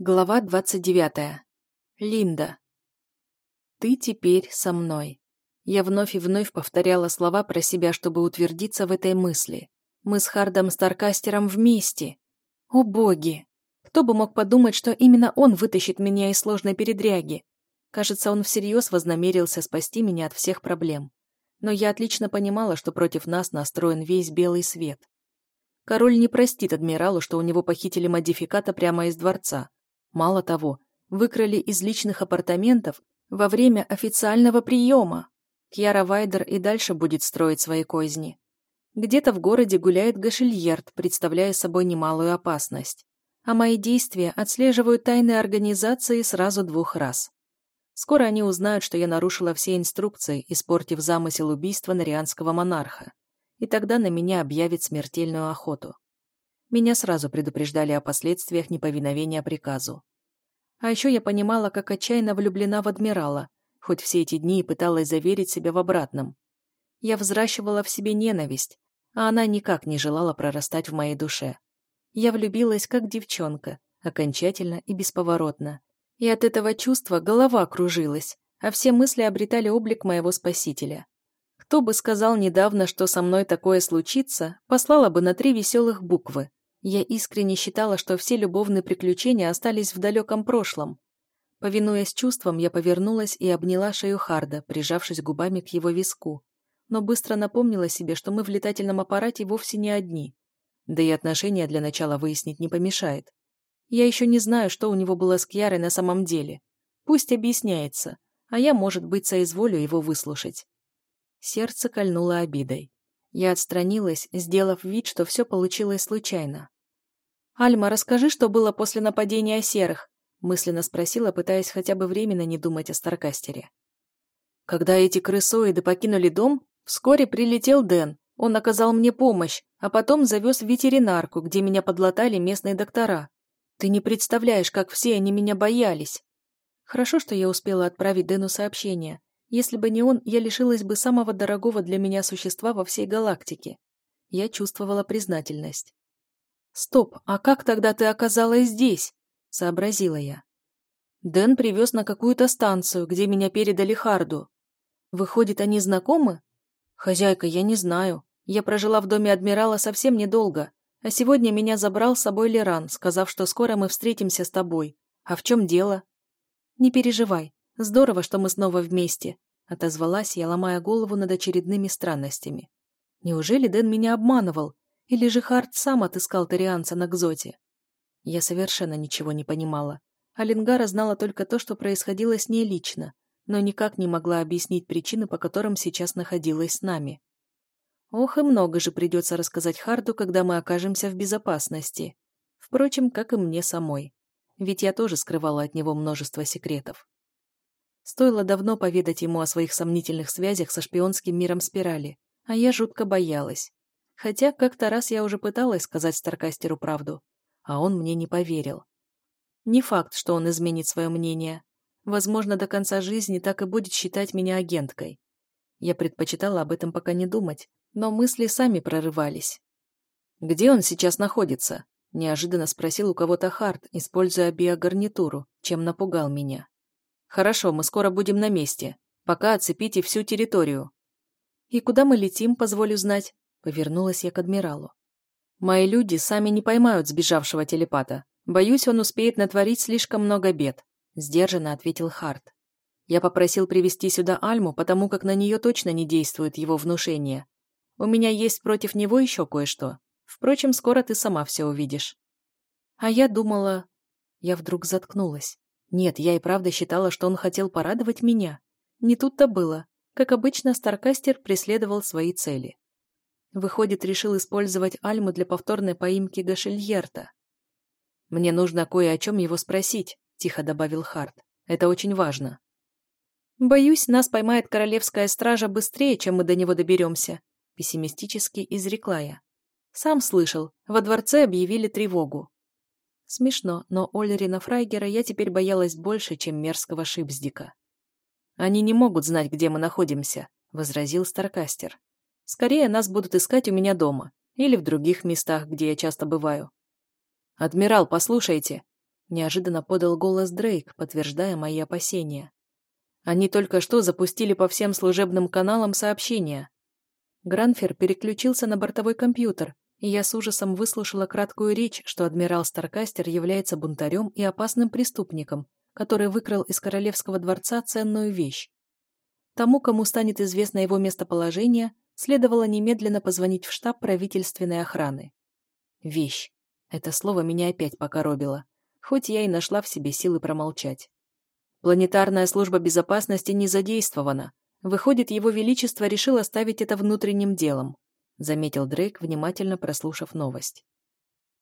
Глава 29. Линда. «Ты теперь со мной». Я вновь и вновь повторяла слова про себя, чтобы утвердиться в этой мысли. Мы с Хардом Старкастером вместе. О боги! Кто бы мог подумать, что именно он вытащит меня из сложной передряги? Кажется, он всерьез вознамерился спасти меня от всех проблем. Но я отлично понимала, что против нас настроен весь белый свет. Король не простит адмиралу, что у него похитили модификата прямо из дворца Мало того, выкрали из личных апартаментов во время официального приема. Кьяра Вайдер и дальше будет строить свои козни. Где-то в городе гуляет Гашильерд, представляя собой немалую опасность. А мои действия отслеживают тайные организации сразу двух раз. Скоро они узнают, что я нарушила все инструкции, испортив замысел убийства нарианского монарха. И тогда на меня объявят смертельную охоту. Меня сразу предупреждали о последствиях неповиновения приказу. А еще я понимала, как отчаянно влюблена в адмирала, хоть все эти дни и пыталась заверить себя в обратном. Я взращивала в себе ненависть, а она никак не желала прорастать в моей душе. Я влюбилась, как девчонка, окончательно и бесповоротно. И от этого чувства голова кружилась, а все мысли обретали облик моего спасителя. Кто бы сказал недавно, что со мной такое случится, послала бы на три веселых буквы я искренне считала, что все любовные приключения остались в далеком прошлом. Повинуясь чувствам, я повернулась и обняла шею Харда, прижавшись губами к его виску. Но быстро напомнила себе, что мы в летательном аппарате вовсе не одни. Да и отношения для начала выяснить не помешает. Я еще не знаю, что у него было с Кьярой на самом деле. Пусть объясняется, а я, может быть, соизволю его выслушать. Сердце кольнуло обидой. Я отстранилась, сделав вид, что все получилось случайно. «Альма, расскажи, что было после нападения серых», мысленно спросила, пытаясь хотя бы временно не думать о Старкастере. Когда эти крысоиды покинули дом, вскоре прилетел Дэн. Он оказал мне помощь, а потом завез в ветеринарку, где меня подлатали местные доктора. Ты не представляешь, как все они меня боялись. Хорошо, что я успела отправить Дэну сообщение. Если бы не он, я лишилась бы самого дорогого для меня существа во всей галактике. Я чувствовала признательность. «Стоп, а как тогда ты оказалась здесь?» — сообразила я. Дэн привез на какую-то станцию, где меня передали Харду. Выходит, они знакомы? Хозяйка, я не знаю. Я прожила в доме адмирала совсем недолго, а сегодня меня забрал с собой Леран, сказав, что скоро мы встретимся с тобой. А в чем дело? Не переживай, «Здорово, что мы снова вместе», — отозвалась я, ломая голову над очередными странностями. «Неужели Дэн меня обманывал? Или же Харт сам отыскал Торианца на Гзоте?» Я совершенно ничего не понимала. Алингара знала только то, что происходило с ней лично, но никак не могла объяснить причины, по которым сейчас находилась с нами. Ох, и много же придется рассказать Харду, когда мы окажемся в безопасности. Впрочем, как и мне самой. Ведь я тоже скрывала от него множество секретов. Стоило давно поведать ему о своих сомнительных связях со шпионским миром спирали, а я жутко боялась. Хотя как-то раз я уже пыталась сказать Старкастеру правду, а он мне не поверил. Не факт, что он изменит свое мнение. Возможно, до конца жизни так и будет считать меня агенткой. Я предпочитала об этом пока не думать, но мысли сами прорывались. «Где он сейчас находится?» – неожиданно спросил у кого-то Харт, используя биогарнитуру, чем напугал меня. «Хорошо, мы скоро будем на месте. Пока оцепите всю территорию». «И куда мы летим, позволю знать?» Повернулась я к адмиралу. «Мои люди сами не поймают сбежавшего телепата. Боюсь, он успеет натворить слишком много бед», сдержанно ответил Харт. «Я попросил привести сюда Альму, потому как на нее точно не действует его внушение. У меня есть против него еще кое-что. Впрочем, скоро ты сама все увидишь». А я думала... Я вдруг заткнулась. Нет, я и правда считала, что он хотел порадовать меня. Не тут-то было. Как обычно, Старкастер преследовал свои цели. Выходит, решил использовать Альму для повторной поимки Гашельерта. «Мне нужно кое о чем его спросить», — тихо добавил Харт. «Это очень важно». «Боюсь, нас поймает королевская стража быстрее, чем мы до него доберемся», — пессимистически изрекла я. «Сам слышал, во дворце объявили тревогу. Смешно, но Ольрина Фрайгера я теперь боялась больше, чем мерзкого Шипсдика. «Они не могут знать, где мы находимся», — возразил Старкастер. «Скорее нас будут искать у меня дома или в других местах, где я часто бываю». «Адмирал, послушайте!» Неожиданно подал голос Дрейк, подтверждая мои опасения. Они только что запустили по всем служебным каналам сообщения. Гранфер переключился на бортовой компьютер, и я с ужасом выслушала краткую речь, что адмирал Старкастер является бунтарем и опасным преступником, который выкрал из королевского дворца ценную вещь. Тому, кому станет известно его местоположение, следовало немедленно позвонить в штаб правительственной охраны. Вещь. Это слово меня опять покоробило, хоть я и нашла в себе силы промолчать. Планетарная служба безопасности не задействована. Выходит, его величество решил оставить это внутренним делом, заметил Дрейк, внимательно прослушав новость.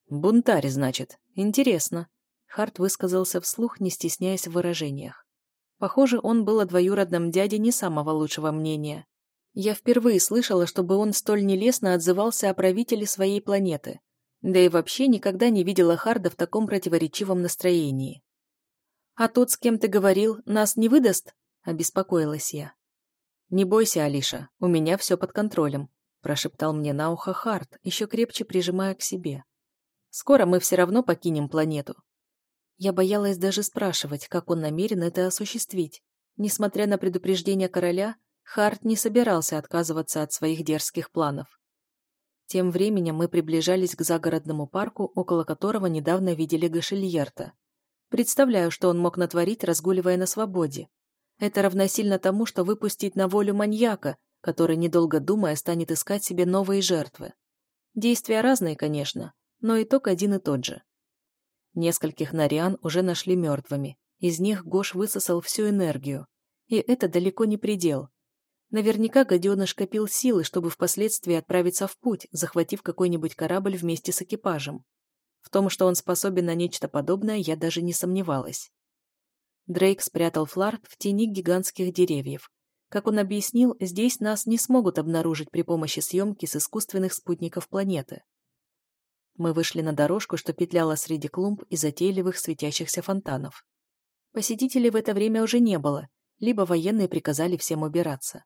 Бунтарь, значит. Интересно. Харт высказался вслух, не стесняясь в выражениях. Похоже, он был о двоюродном дяде не самого лучшего мнения. Я впервые слышала, чтобы он столь нелестно отзывался о правителе своей планеты. Да и вообще никогда не видела Харда в таком противоречивом настроении. «А тот, с кем ты говорил, нас не выдаст?» – обеспокоилась я. «Не бойся, Алиша, у меня все под контролем», – прошептал мне на ухо Хард, еще крепче прижимая к себе. «Скоро мы все равно покинем планету, я боялась даже спрашивать, как он намерен это осуществить. Несмотря на предупреждение короля, Харт не собирался отказываться от своих дерзких планов. Тем временем мы приближались к загородному парку, около которого недавно видели Гашильерта. Представляю, что он мог натворить, разгуливая на свободе. Это равносильно тому, что выпустить на волю маньяка, который, недолго думая, станет искать себе новые жертвы. Действия разные, конечно, но итог один и тот же. Нескольких Нариан уже нашли мертвыми. Из них Гош высосал всю энергию. И это далеко не предел. Наверняка гаденыш копил силы, чтобы впоследствии отправиться в путь, захватив какой-нибудь корабль вместе с экипажем. В том, что он способен на нечто подобное, я даже не сомневалась. Дрейк спрятал фларт в тени гигантских деревьев. Как он объяснил, здесь нас не смогут обнаружить при помощи съемки с искусственных спутников планеты. Мы вышли на дорожку, что петляла среди клумб и затейливых светящихся фонтанов. Посетителей в это время уже не было, либо военные приказали всем убираться.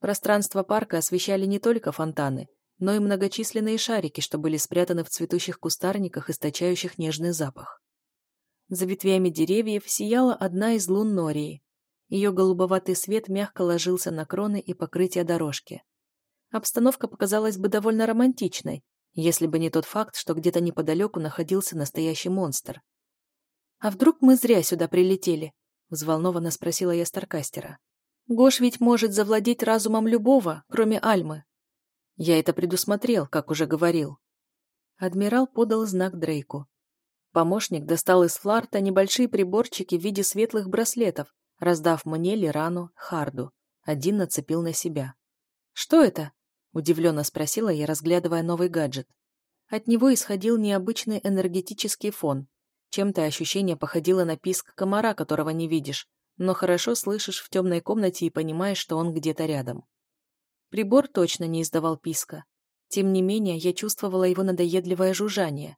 Пространство парка освещали не только фонтаны, но и многочисленные шарики, что были спрятаны в цветущих кустарниках, источающих нежный запах. За ветвями деревьев сияла одна из лун Нории. Ее голубоватый свет мягко ложился на кроны и покрытие дорожки. Обстановка показалась бы довольно романтичной, если бы не тот факт, что где-то неподалеку находился настоящий монстр. «А вдруг мы зря сюда прилетели?» — взволнованно спросила я Старкастера. «Гош ведь может завладеть разумом любого, кроме Альмы». «Я это предусмотрел, как уже говорил». Адмирал подал знак Дрейку. Помощник достал из фларта небольшие приборчики в виде светлых браслетов, раздав мне Лирану, Харду. Один нацепил на себя. «Что это?» Удивленно спросила я, разглядывая новый гаджет. От него исходил необычный энергетический фон. Чем-то ощущение походило на писк комара, которого не видишь, но хорошо слышишь в темной комнате и понимаешь, что он где-то рядом. Прибор точно не издавал писка. Тем не менее, я чувствовала его надоедливое жужжание.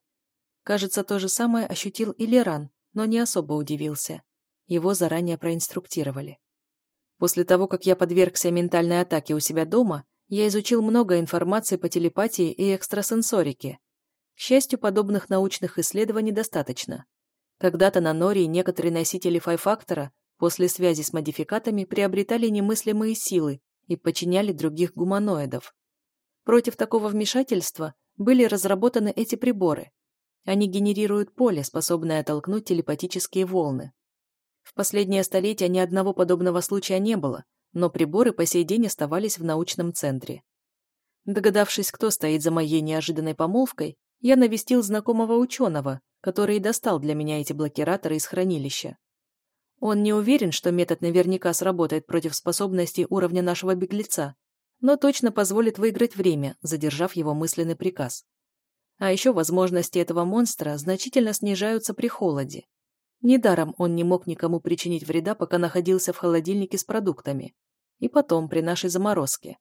Кажется, то же самое ощутил и Леран, но не особо удивился. Его заранее проинструктировали. После того, как я подвергся ментальной атаке у себя дома, я изучил много информации по телепатии и экстрасенсорике. К счастью, подобных научных исследований достаточно. Когда-то на Нории некоторые носители файфактора после связи с модификатами приобретали немыслимые силы и подчиняли других гуманоидов. Против такого вмешательства были разработаны эти приборы. Они генерируют поле, способное оттолкнуть телепатические волны. В последнее столетие ни одного подобного случая не было, но приборы по сей день оставались в научном центре. Догадавшись, кто стоит за моей неожиданной помолвкой, я навестил знакомого ученого, который и достал для меня эти блокираторы из хранилища. Он не уверен, что метод наверняка сработает против способностей уровня нашего беглеца, но точно позволит выиграть время, задержав его мысленный приказ. А еще возможности этого монстра значительно снижаются при холоде. Недаром он не мог никому причинить вреда, пока находился в холодильнике с продуктами. И потом, при нашей заморозке.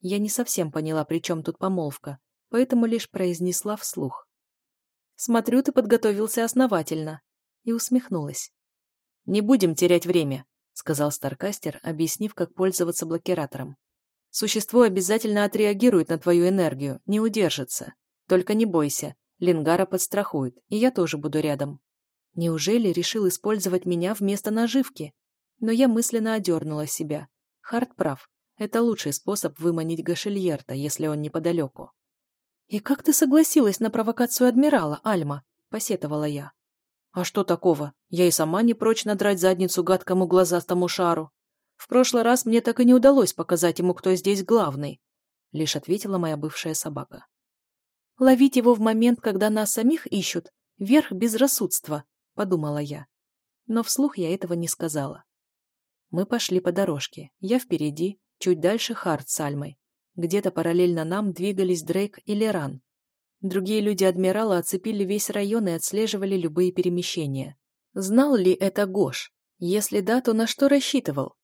Я не совсем поняла, при чем тут помолвка, поэтому лишь произнесла вслух. «Смотрю, ты подготовился основательно». И усмехнулась. «Не будем терять время», — сказал Старкастер, объяснив, как пользоваться блокиратором. «Существо обязательно отреагирует на твою энергию, не удержится. Только не бойся, Лингара подстрахует, и я тоже буду рядом». Неужели решил использовать меня вместо наживки? Но я мысленно одернула себя. Харт прав. Это лучший способ выманить Гашельерта, если он неподалеку. «И как ты согласилась на провокацию адмирала, Альма?» – посетовала я. «А что такого? Я и сама не прочь надрать задницу гадкому глазастому шару. В прошлый раз мне так и не удалось показать ему, кто здесь главный», – лишь ответила моя бывшая собака. «Ловить его в момент, когда нас самих ищут – верх безрассудства», подумала я. Но вслух я этого не сказала. Мы пошли по дорожке. Я впереди, чуть дальше Харт с Альмой. Где-то параллельно нам двигались Дрейк и Леран. Другие люди адмирала оцепили весь район и отслеживали любые перемещения. Знал ли это Гош? Если да, то на что рассчитывал?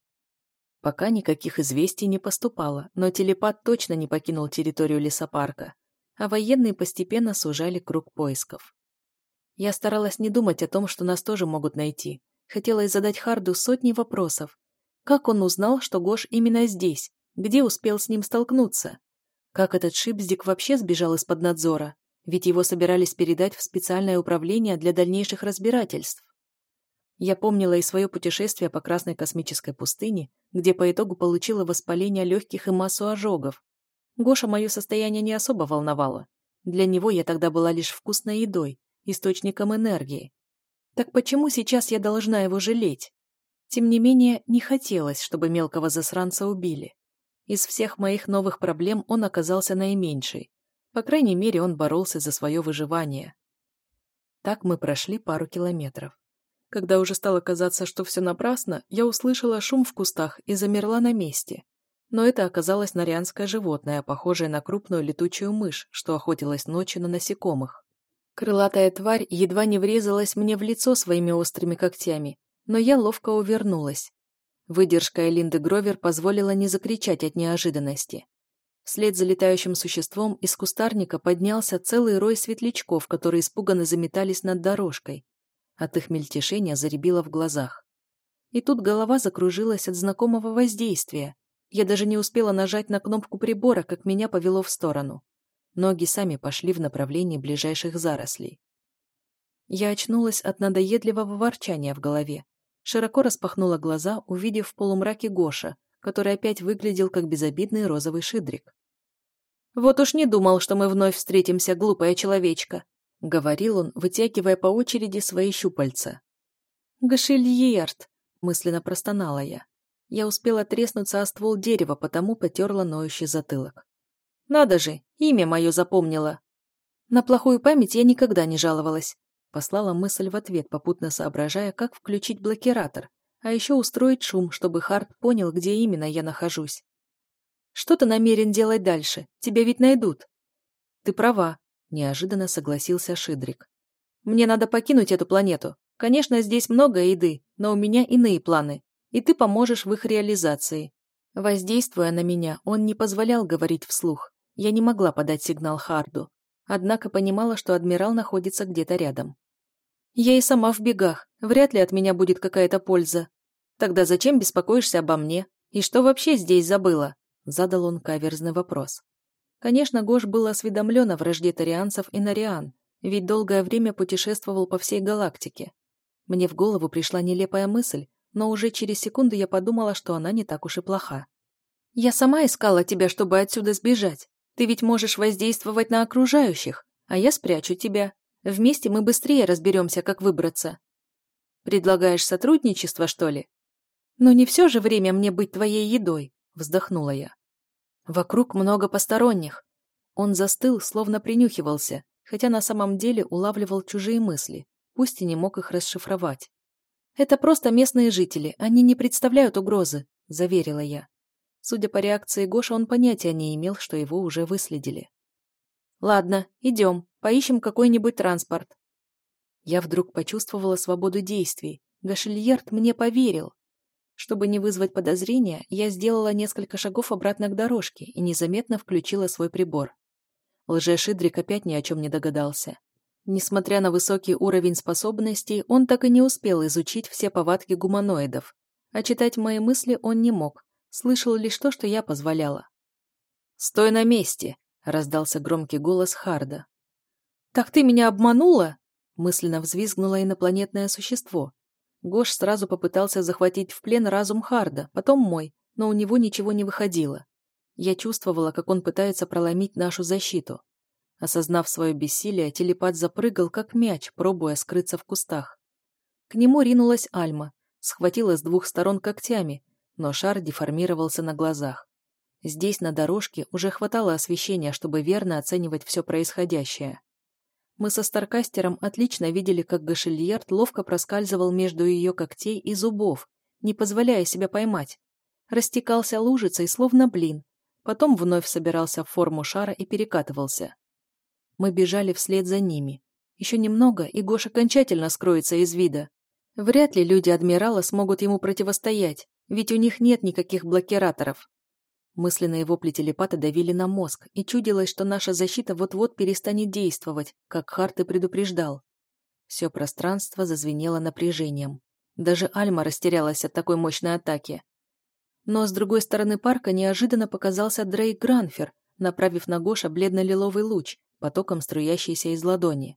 Пока никаких известий не поступало, но телепат точно не покинул территорию лесопарка, а военные постепенно сужали круг поисков. Я старалась не думать о том, что нас тоже могут найти. Хотела задать Харду сотни вопросов. Как он узнал, что Гош именно здесь? Где успел с ним столкнуться? Как этот шипздик вообще сбежал из-под надзора? Ведь его собирались передать в специальное управление для дальнейших разбирательств. Я помнила и свое путешествие по Красной космической пустыне, где по итогу получила воспаление легких и массу ожогов. Гоша мое состояние не особо волновало. Для него я тогда была лишь вкусной едой, источником энергии. Так почему сейчас я должна его жалеть? Тем не менее, не хотелось, чтобы мелкого засранца убили. Из всех моих новых проблем он оказался наименьший. По крайней мере, он боролся за свое выживание. Так мы прошли пару километров. Когда уже стало казаться, что все напрасно, я услышала шум в кустах и замерла на месте. Но это оказалось норианское животное, похожее на крупную летучую мышь, что охотилась ночью на насекомых. Крылатая тварь едва не врезалась мне в лицо своими острыми когтями, но я ловко увернулась. Выдержка Элинды Гровер позволила не закричать от неожиданности. Вслед за летающим существом из кустарника поднялся целый рой светлячков, которые испуганно заметались над дорожкой. От их мельтешения заребило в глазах. И тут голова закружилась от знакомого воздействия. Я даже не успела нажать на кнопку прибора, как меня повело в сторону. Ноги сами пошли в направлении ближайших зарослей. Я очнулась от надоедливого ворчания в голове. Широко распахнула глаза, увидев в полумраке Гоша, который опять выглядел как безобидный розовый шидрик. «Вот уж не думал, что мы вновь встретимся, глупая человечка», — говорил он, вытягивая по очереди свои щупальца. «Гашильерт», — мысленно простонала я. Я успела треснуться о ствол дерева, потому потерла ноющий затылок. Надо же, имя мое запомнила. На плохую память я никогда не жаловалась. Послала мысль в ответ, попутно соображая, как включить блокиратор, а еще устроить шум, чтобы Харт понял, где именно я нахожусь. Что ты намерен делать дальше? Тебя ведь найдут. Ты права, неожиданно согласился Шидрик. Мне надо покинуть эту планету. Конечно, здесь много еды, но у меня иные планы, и ты поможешь в их реализации. Воздействуя на меня, он не позволял говорить вслух, я не могла подать сигнал Харду, однако понимала, что адмирал находится где-то рядом. Я и сама в бегах, вряд ли от меня будет какая-то польза. Тогда зачем беспокоишься обо мне? И что вообще здесь забыла? Задал он каверзный вопрос. Конечно, Гош был осведомлен о вражде тарианцев и нариан, ведь долгое время путешествовал по всей галактике. Мне в голову пришла нелепая мысль, но уже через секунду я подумала, что она не так уж и плоха. «Я сама искала тебя, чтобы отсюда сбежать. Ты ведь можешь воздействовать на окружающих, а я спрячу тебя. Вместе мы быстрее разберемся, как выбраться. Предлагаешь сотрудничество, что ли? Но не все же время мне быть твоей едой, вздохнула я. Вокруг много посторонних. Он застыл, словно принюхивался, хотя на самом деле улавливал чужие мысли, пусть и не мог их расшифровать. «Это просто местные жители, они не представляют угрозы», – заверила я. Судя по реакции Гоши, он понятия не имел, что его уже выследили. «Ладно, идем, поищем какой-нибудь транспорт». Я вдруг почувствовала свободу действий. Гашильерд мне поверил. Чтобы не вызвать подозрения, я сделала несколько шагов обратно к дорожке и незаметно включила свой прибор. Лже-Шидрик опять ни о чем не догадался. Несмотря на высокий уровень способностей, он так и не успел изучить все повадки гуманоидов, а читать мои мысли он не мог, слышал лишь то, что я позволяла. «Стой на месте!» — раздался громкий голос Харда. «Так ты меня обманула?» Мысленно взвизгнуло инопланетное существо. Гош сразу попытался захватить в плен разум Харда, потом мой, но у него ничего не выходило. Я чувствовала, как он пытается проломить нашу защиту. Осознав свое бессилие, телепат запрыгал, как мяч, пробуя скрыться в кустах. К нему ринулась Альма, схватила с двух сторон когтями, но шар деформировался на глазах. Здесь, на дорожке, уже хватало освещения, чтобы верно оценивать все происходящее. Мы со Старкастером отлично видели, как Гашильярд ловко проскальзывал между ее когтей и зубов, не позволяя себя поймать. Растекался лужицей, словно блин. Потом вновь собирался в форму шара и перекатывался. Мы бежали вслед за ними. Еще немного, и Гош окончательно скроется из вида. Вряд ли люди Адмирала смогут ему противостоять, ведь у них нет никаких блокираторов. Мысленные вопли телепата давили на мозг, и чудилось, что наша защита вот-вот перестанет действовать, как Харт и предупреждал. Все пространство зазвенело напряжением. Даже Альма растерялась от такой мощной атаки. Но с другой стороны парка неожиданно показался Дрейк Гранфер, направив на Гоша бледно-лиловый луч, потоком струящийся из ладони.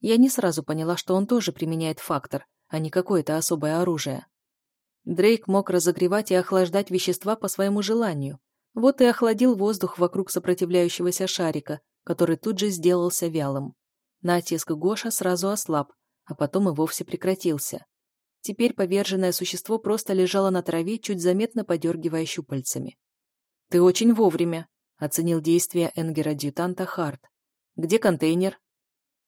Я не сразу поняла, что он тоже применяет фактор, а не какое-то особое оружие. Дрейк мог разогревать и охлаждать вещества по своему желанию. Вот и охладил воздух вокруг сопротивляющегося шарика, который тут же сделался вялым. Натиск Гоша сразу ослаб, а потом и вовсе прекратился. Теперь поверженное существо просто лежало на траве, чуть заметно подергивая щупальцами. «Ты очень вовремя», — оценил действия Энгера-адъютанта Харт. «Где контейнер?»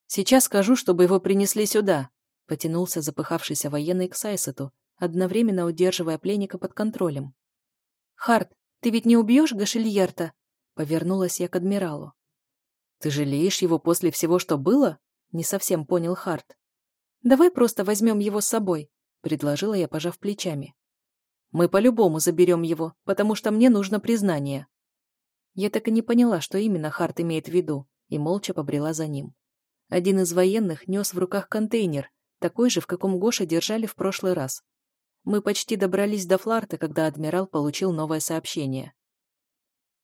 «Сейчас скажу, чтобы его принесли сюда», — потянулся запыхавшийся военный к Сайсету, одновременно удерживая пленника под контролем. «Харт, ты ведь не убьешь Гашильерта?» Повернулась я к адмиралу. «Ты жалеешь его после всего, что было?» Не совсем понял Харт. «Давай просто возьмем его с собой», предложила я, пожав плечами. «Мы по-любому заберем его, потому что мне нужно признание». Я так и не поняла, что именно Харт имеет в виду, и молча побрела за ним. Один из военных нес в руках контейнер, такой же, в каком Гоша держали в прошлый раз. Мы почти добрались до фларта, когда адмирал получил новое сообщение.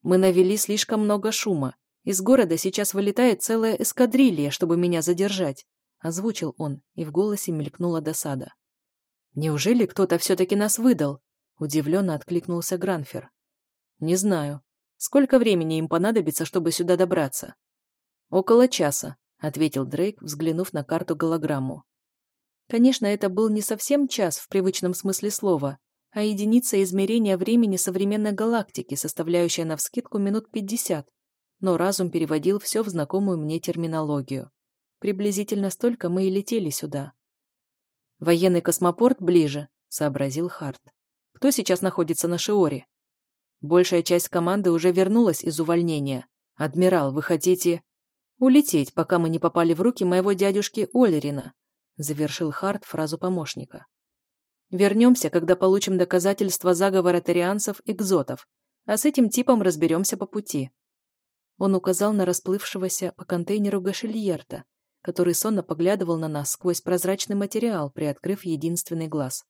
«Мы навели слишком много шума. Из города сейчас вылетает целая эскадрилья, чтобы меня задержать», — озвучил он, и в голосе мелькнула досада. «Неужели кто-то все-таки нас выдал?» — удивленно откликнулся Гранфер. «Не знаю. Сколько времени им понадобится, чтобы сюда добраться?» «Около часа», — ответил Дрейк, взглянув на карту-голограмму. Конечно, это был не совсем час в привычном смысле слова, а единица измерения времени современной галактики, составляющая навскидку минут 50, но разум переводил все в знакомую мне терминологию. Приблизительно столько мы и летели сюда. «Военный космопорт ближе», — сообразил Харт. «Кто сейчас находится на Шиоре?» «Большая часть команды уже вернулась из увольнения. Адмирал, вы хотите...» «Улететь, пока мы не попали в руки моего дядюшки Олерина», завершил Харт фразу помощника. Вернемся, когда получим доказательства заговора тарианцев и гзотов, а с этим типом разберемся по пути. Он указал на расплывшегося по контейнеру Гашильерта, который сонно поглядывал на нас сквозь прозрачный материал, приоткрыв единственный глаз.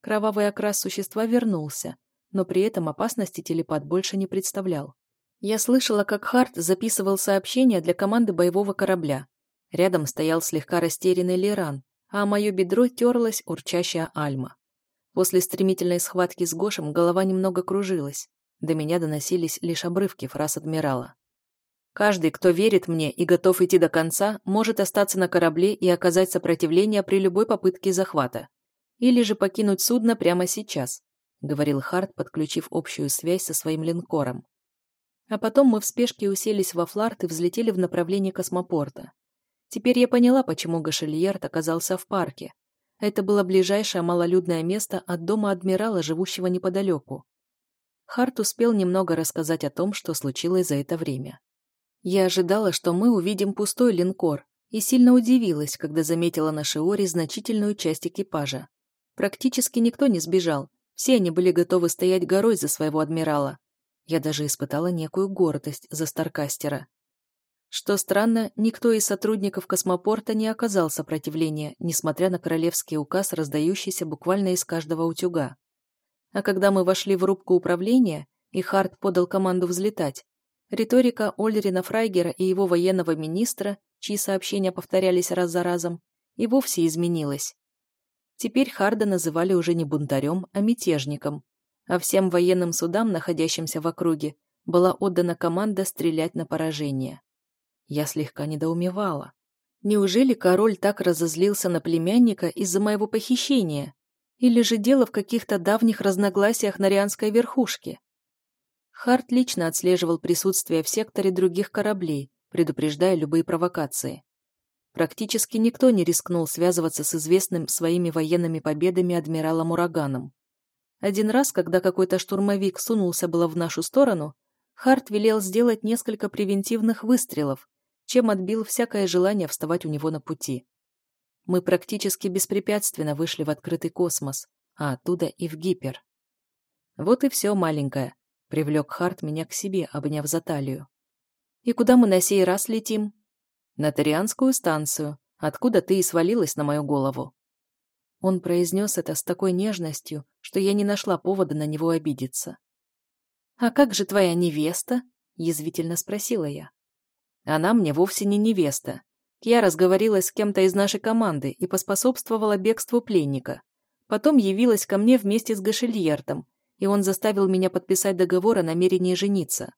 Кровавый окрас существа вернулся, но при этом опасности телепат больше не представлял. Я слышала, как Харт записывал сообщения для команды боевого корабля, Рядом стоял слегка растерянный Леран, а мое бедро терлась урчащая Альма. После стремительной схватки с Гошем голова немного кружилась. До меня доносились лишь обрывки фраз адмирала. «Каждый, кто верит мне и готов идти до конца, может остаться на корабле и оказать сопротивление при любой попытке захвата. Или же покинуть судно прямо сейчас», — говорил Харт, подключив общую связь со своим линкором. А потом мы в спешке уселись во фларт и взлетели в направлении космопорта. Теперь я поняла, почему Гашельерд оказался в парке. Это было ближайшее малолюдное место от дома адмирала, живущего неподалеку. Харт успел немного рассказать о том, что случилось за это время. Я ожидала, что мы увидим пустой линкор, и сильно удивилась, когда заметила на Шиоре значительную часть экипажа. Практически никто не сбежал, все они были готовы стоять горой за своего адмирала. Я даже испытала некую гордость за Старкастера. Что странно, никто из сотрудников космопорта не оказал сопротивления, несмотря на королевский указ, раздающийся буквально из каждого утюга. А когда мы вошли в рубку управления, и Харт подал команду взлетать, Риторика Ольрина Фрайгера и его военного министра, чьи сообщения повторялись раз за разом, и вовсе изменилась. Теперь Харда называли уже не бунтарем, а мятежником, а всем военным судам, находящимся в округе, была отдана команда стрелять на поражение. Я слегка недоумевала. Неужели король так разозлился на племянника из-за моего похищения? Или же дело в каких-то давних разногласиях на Рианской верхушке? Харт лично отслеживал присутствие в секторе других кораблей, предупреждая любые провокации. Практически никто не рискнул связываться с известным своими военными победами адмиралом Ураганом. Один раз, когда какой-то штурмовик сунулся было в нашу сторону, Харт велел сделать несколько превентивных выстрелов, чем отбил всякое желание вставать у него на пути. Мы практически беспрепятственно вышли в открытый космос, а оттуда и в гипер. Вот и все, маленькая. Привлек Харт меня к себе, обняв за талию. И куда мы на сей раз летим? На Тарианскую станцию, откуда ты и свалилась на мою голову. Он произнес это с такой нежностью, что я не нашла повода на него обидеться. «А как же твоя невеста?» — язвительно спросила я. Она мне вовсе не невеста. Я разговорилась с кем-то из нашей команды и поспособствовала бегству пленника. Потом явилась ко мне вместе с Гашельертом, и он заставил меня подписать договор о намерении жениться.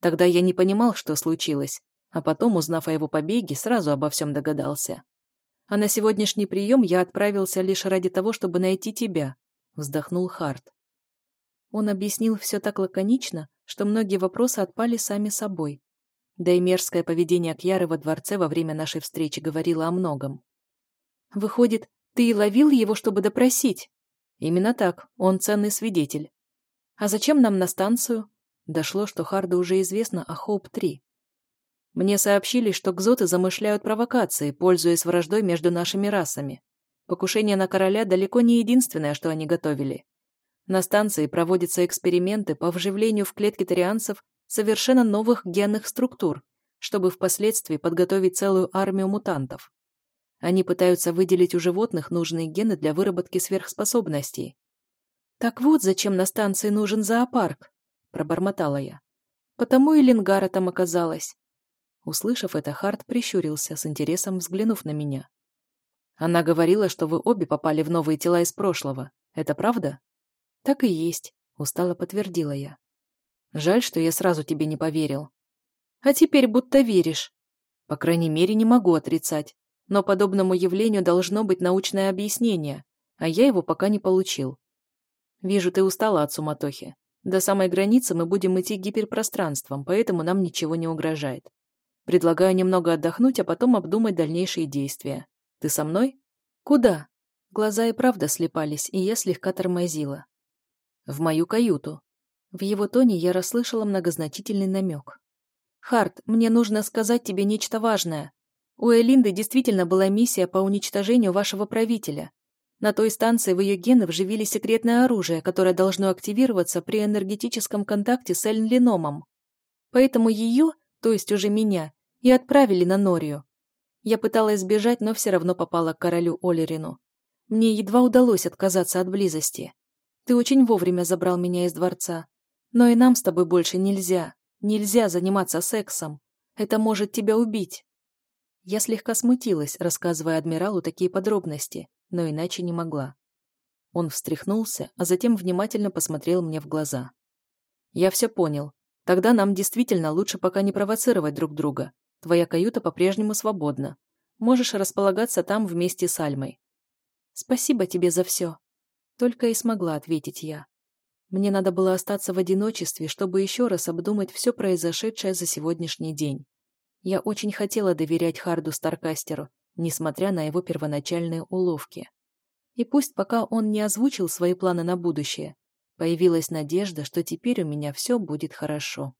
Тогда я не понимал, что случилось, а потом, узнав о его побеге, сразу обо всем догадался. А на сегодняшний прием я отправился лишь ради того, чтобы найти тебя», — вздохнул Харт. Он объяснил все так лаконично, что многие вопросы отпали сами собой, да и мерзкое поведение Кьяры во дворце во время нашей встречи говорило о многом. «Выходит, ты и ловил его, чтобы допросить?» «Именно так, он ценный свидетель». «А зачем нам на станцию?» Дошло, что Харду уже известно о Хоуп-3. Мне сообщили, что кзоты замышляют провокации, пользуясь враждой между нашими расами. Покушение на короля далеко не единственное, что они готовили. На станции проводятся эксперименты по вживлению в клетки тарианцев совершенно новых генных структур, чтобы впоследствии подготовить целую армию мутантов. Они пытаются выделить у животных нужные гены для выработки сверхспособностей. «Так вот, зачем на станции нужен зоопарк», — пробормотала я. «Потому и Ленгара там оказалась». Услышав это, Харт прищурился, с интересом взглянув на меня. «Она говорила, что вы обе попали в новые тела из прошлого. Это правда?» «Так и есть», — устало подтвердила я. Жаль, что я сразу тебе не поверил. А теперь будто веришь. По крайней мере, не могу отрицать. Но подобному явлению должно быть научное объяснение, а я его пока не получил. Вижу, ты устала от суматохи. До самой границы мы будем идти гиперпространством, поэтому нам ничего не угрожает. Предлагаю немного отдохнуть, а потом обдумать дальнейшие действия. Ты со мной? Куда? Глаза и правда слепались, и я слегка тормозила. В мою каюту. В его тоне я расслышала многозначительный намек. «Харт, мне нужно сказать тебе нечто важное. У Элинды действительно была миссия по уничтожению вашего правителя. На той станции в ее гены вживили секретное оружие, которое должно активироваться при энергетическом контакте с Эльнлиномом. Поэтому ее, то есть уже меня, и отправили на Норию. Я пыталась сбежать, но все равно попала к королю Олерину. Мне едва удалось отказаться от близости. Ты очень вовремя забрал меня из дворца, но и нам с тобой больше нельзя. Нельзя заниматься сексом. Это может тебя убить. Я слегка смутилась, рассказывая адмиралу такие подробности, но иначе не могла. Он встряхнулся, а затем внимательно посмотрел мне в глаза. «Я все понял. Тогда нам действительно лучше пока не провоцировать друг друга. Твоя каюта по-прежнему свободна. Можешь располагаться там вместе с Альмой». «Спасибо тебе за все», — только и смогла ответить я. Мне надо было остаться в одиночестве, чтобы еще раз обдумать все произошедшее за сегодняшний день. Я очень хотела доверять Харду Старкастеру, несмотря на его первоначальные уловки. И пусть пока он не озвучил свои планы на будущее, появилась надежда, что теперь у меня все будет хорошо.